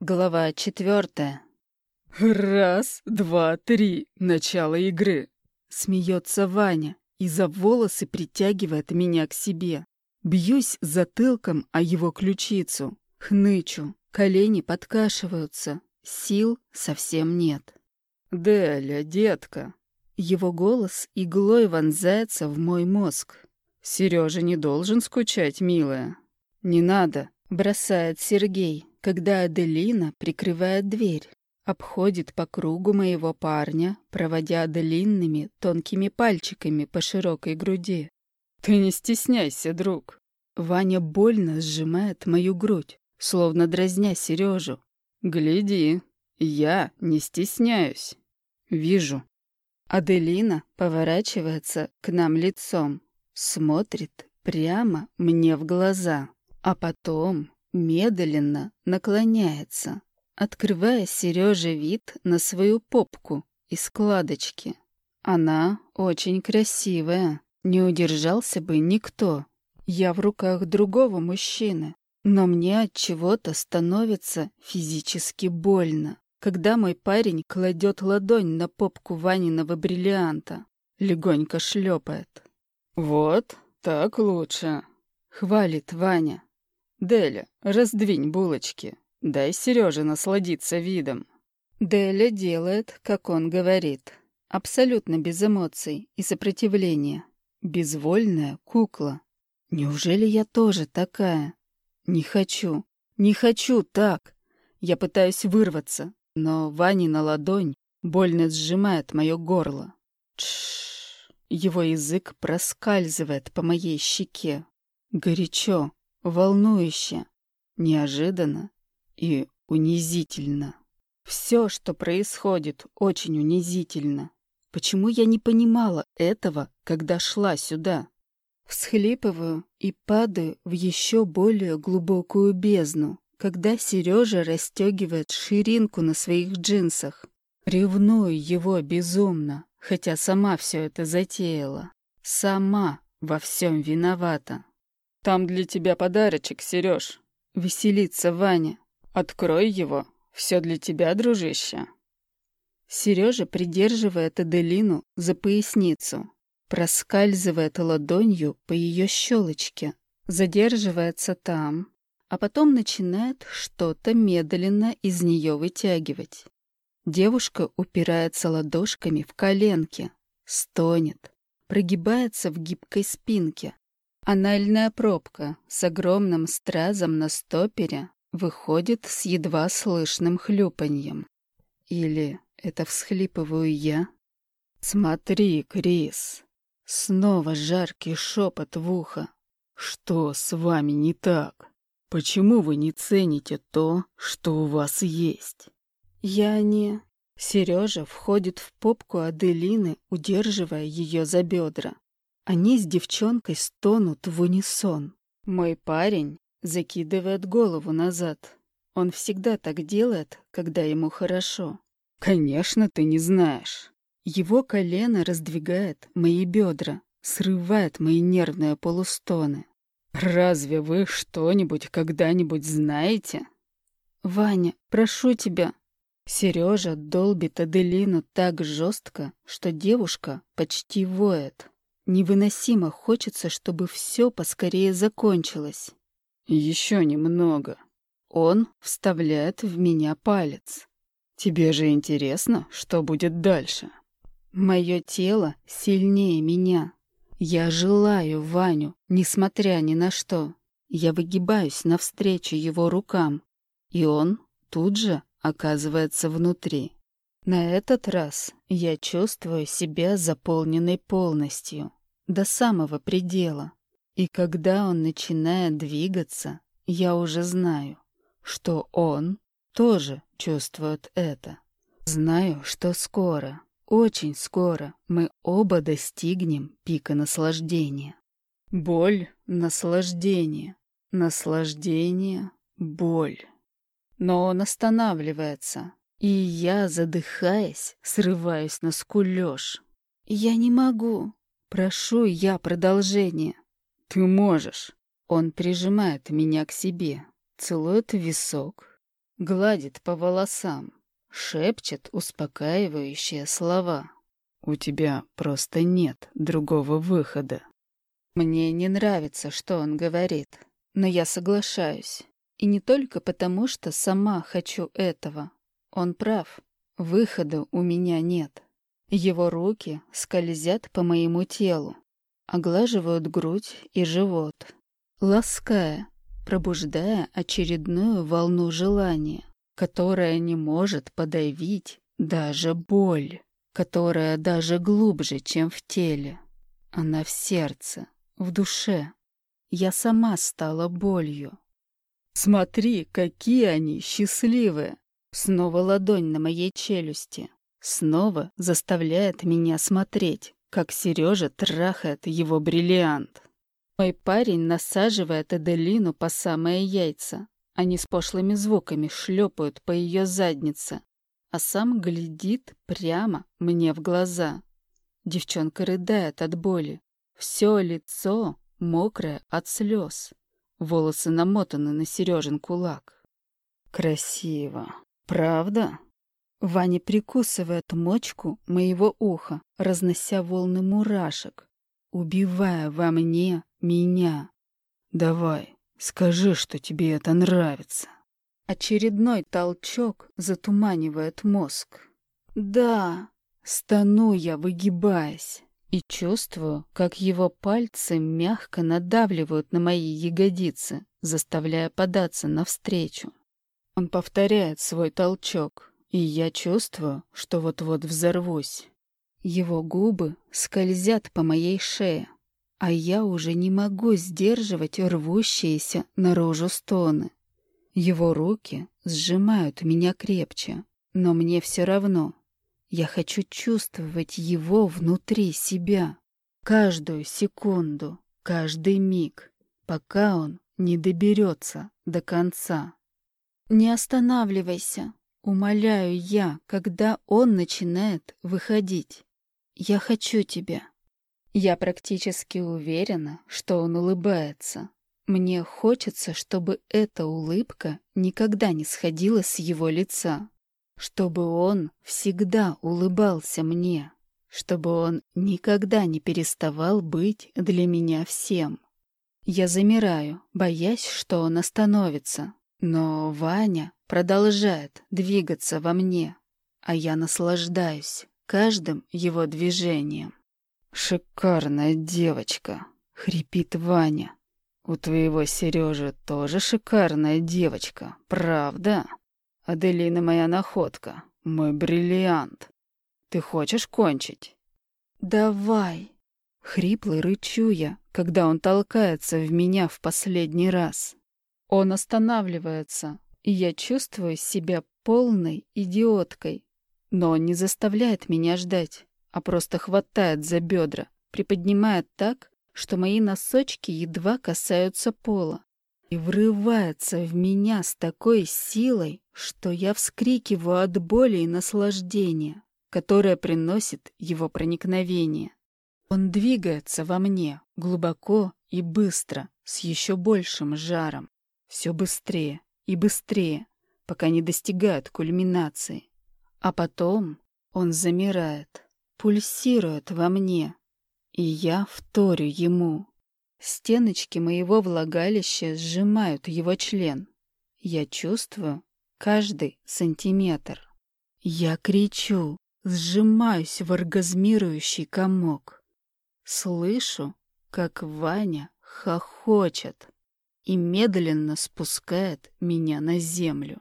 Глава четвертая. «Раз, два, три. Начало игры!» Смеется Ваня и за волосы притягивает меня к себе. Бьюсь затылком о его ключицу. Хнычу. Колени подкашиваются. Сил совсем нет. «Деля, детка!» Его голос иглой вонзается в мой мозг. «Сережа не должен скучать, милая». «Не надо», — бросает Сергей когда Аделина прикрывает дверь, обходит по кругу моего парня, проводя длинными тонкими пальчиками по широкой груди. «Ты не стесняйся, друг!» Ваня больно сжимает мою грудь, словно дразня Сережу. «Гляди, я не стесняюсь. Вижу». Аделина поворачивается к нам лицом, смотрит прямо мне в глаза, а потом медленно наклоняется, открывая Сереже вид на свою попку и складочки. Она очень красивая, не удержался бы никто. Я в руках другого мужчины, но мне от чего-то становится физически больно, когда мой парень кладет ладонь на попку Ваниного бриллианта, легонько шлепает. «Вот, так лучше», — хвалит Ваня. «Деля, раздвинь булочки. Дай Сереже насладиться видом». Деля делает, как он говорит. Абсолютно без эмоций и сопротивления. Безвольная кукла. Неужели я тоже такая? Не хочу. Не хочу так. Я пытаюсь вырваться, но Ванина ладонь больно сжимает мое горло. Тш. Его язык проскальзывает по моей щеке. Горячо, волнующе, неожиданно и унизительно. Все, что происходит, очень унизительно. Почему я не понимала этого, когда шла сюда? Всхлипываю и падаю в еще более глубокую бездну, когда Сережа расстегивает ширинку на своих джинсах. Ревную его безумно, хотя сама все это затеяла. Сама во всем виновата. Там для тебя подарочек, Сереж. Веселится Ваня. Открой его. Все для тебя, дружище. Сережа придерживает Аделину за поясницу, проскальзывает ладонью по ее щелочке, задерживается там, а потом начинает что-то медленно из нее вытягивать. Девушка упирается ладошками в коленки, стонет, прогибается в гибкой спинке, Анальная пробка с огромным стразом на стопере выходит с едва слышным хлюпаньем. Или это всхлипываю я? «Смотри, Крис!» Снова жаркий шепот в ухо. «Что с вами не так? Почему вы не цените то, что у вас есть?» «Я не...» Сережа входит в попку Аделины, удерживая ее за бедра. Они с девчонкой стонут в унисон. Мой парень закидывает голову назад. Он всегда так делает, когда ему хорошо. Конечно, ты не знаешь. Его колено раздвигает мои бедра, срывает мои нервные полустоны. Разве вы что-нибудь когда-нибудь знаете? Ваня, прошу тебя. Сережа долбит Аделину так жестко, что девушка почти воет. Невыносимо хочется, чтобы все поскорее закончилось. Еще немного. Он вставляет в меня палец. Тебе же интересно, что будет дальше? Мое тело сильнее меня. Я желаю Ваню, несмотря ни на что. Я выгибаюсь навстречу его рукам, и он тут же оказывается внутри. На этот раз я чувствую себя заполненной полностью до самого предела. И когда он начинает двигаться, я уже знаю, что он тоже чувствует это. Знаю, что скоро, очень скоро мы оба достигнем пика наслаждения. Боль, наслаждение, наслаждение, боль. Но он останавливается, и я, задыхаясь, срываюсь на скулёж. «Я не могу», Прошу я продолжения. Ты можешь. Он прижимает меня к себе, целует висок. гладит по волосам, шепчет успокаивающие слова. «У тебя просто нет другого выхода». Мне не нравится, что он говорит, но я соглашаюсь. И не только потому, что сама хочу этого. Он прав. Выхода у меня нет. Его руки скользят по моему телу, оглаживают грудь и живот, лаская, пробуждая очередную волну желания, которая не может подавить даже боль, которая даже глубже, чем в теле. Она в сердце, в душе. Я сама стала болью. Смотри, какие они счастливые! Снова ладонь на моей челюсти. Снова заставляет меня смотреть, как Сережа трахает его бриллиант. Мой парень насаживает Эделину по самые яйца. Они с пошлыми звуками шлепают по ее заднице, а сам глядит прямо мне в глаза. Девчонка рыдает от боли. Все лицо мокрое от слез. Волосы намотаны на Сережин кулак. Красиво. Правда? Ваня прикусывает мочку моего уха, разнося волны мурашек, убивая во мне меня. Давай, скажи, что тебе это нравится. Очередной толчок затуманивает мозг. Да, стану я, выгибаясь, и чувствую, как его пальцы мягко надавливают на мои ягодицы, заставляя податься навстречу. Он повторяет свой толчок, и я чувствую, что вот-вот взорвусь. Его губы скользят по моей шее, а я уже не могу сдерживать рвущиеся наружу стоны. Его руки сжимают меня крепче, но мне все равно. Я хочу чувствовать его внутри себя. Каждую секунду, каждый миг, пока он не доберется до конца. Не останавливайся, умоляю я, когда он начинает выходить. Я хочу тебя. Я практически уверена, что он улыбается. Мне хочется, чтобы эта улыбка никогда не сходила с его лица. Чтобы он всегда улыбался мне. Чтобы он никогда не переставал быть для меня всем. Я замираю, боясь, что он остановится. Но Ваня продолжает двигаться во мне, а я наслаждаюсь каждым его движением. «Шикарная девочка!» — хрипит Ваня. «У твоего Сережи тоже шикарная девочка, правда? Аделина моя находка, мой бриллиант. Ты хочешь кончить?» «Давай!» — хриплый рычу я, когда он толкается в меня в последний раз. Он останавливается, я чувствую себя полной идиоткой. Но он не заставляет меня ждать а просто хватает за бедра, приподнимает так, что мои носочки едва касаются пола, и врывается в меня с такой силой, что я вскрикиваю от боли и наслаждения, которое приносит его проникновение. Он двигается во мне глубоко и быстро, с еще большим жаром. Все быстрее и быстрее, пока не достигает кульминации. А потом он замирает пульсирует во мне, и я вторю ему. Стеночки моего влагалища сжимают его член. Я чувствую каждый сантиметр. Я кричу, сжимаюсь в оргазмирующий комок. Слышу, как Ваня хохочет и медленно спускает меня на землю.